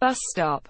Bus stop.